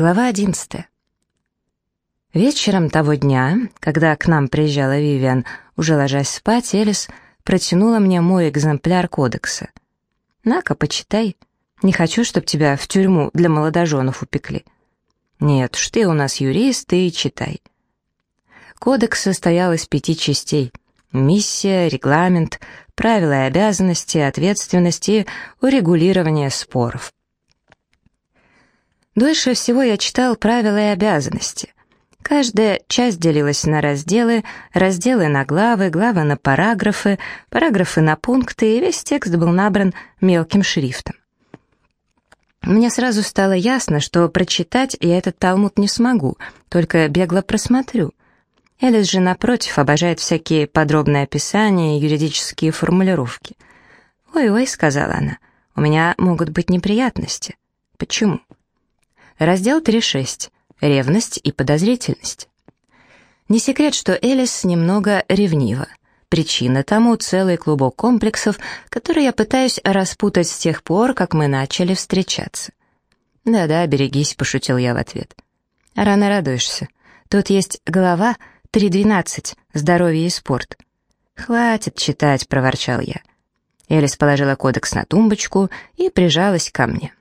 Глава одиннадцатая. Вечером того дня, когда к нам приезжала Вивиан, уже ложась спать, Элис протянула мне мой экземпляр кодекса. «На-ка, почитай. Не хочу, чтобы тебя в тюрьму для молодоженов упекли». «Нет уж, ты у нас юрист, ты читай». Кодекс состоял из пяти частей. Миссия, регламент, правила и обязанности, ответственности урегулирование споров. Дольше всего я читал правила и обязанности. Каждая часть делилась на разделы, разделы на главы, главы на параграфы, параграфы на пункты, и весь текст был набран мелким шрифтом. Мне сразу стало ясно, что прочитать я этот талмуд не смогу, только бегло просмотрю. Элис же, напротив, обожает всякие подробные описания и юридические формулировки. «Ой-ой», — сказала она, — «у меня могут быть неприятности». «Почему?» Раздел 3.6. Ревность и подозрительность. Не секрет, что Элис немного ревнива. Причина тому целый клубок комплексов, который я пытаюсь распутать с тех пор, как мы начали встречаться. «Да-да, берегись», — пошутил я в ответ. «Рано радуешься. Тут есть глава 3.12 «Здоровье и спорт». «Хватит читать», — проворчал я. Элис положила кодекс на тумбочку и прижалась ко мне.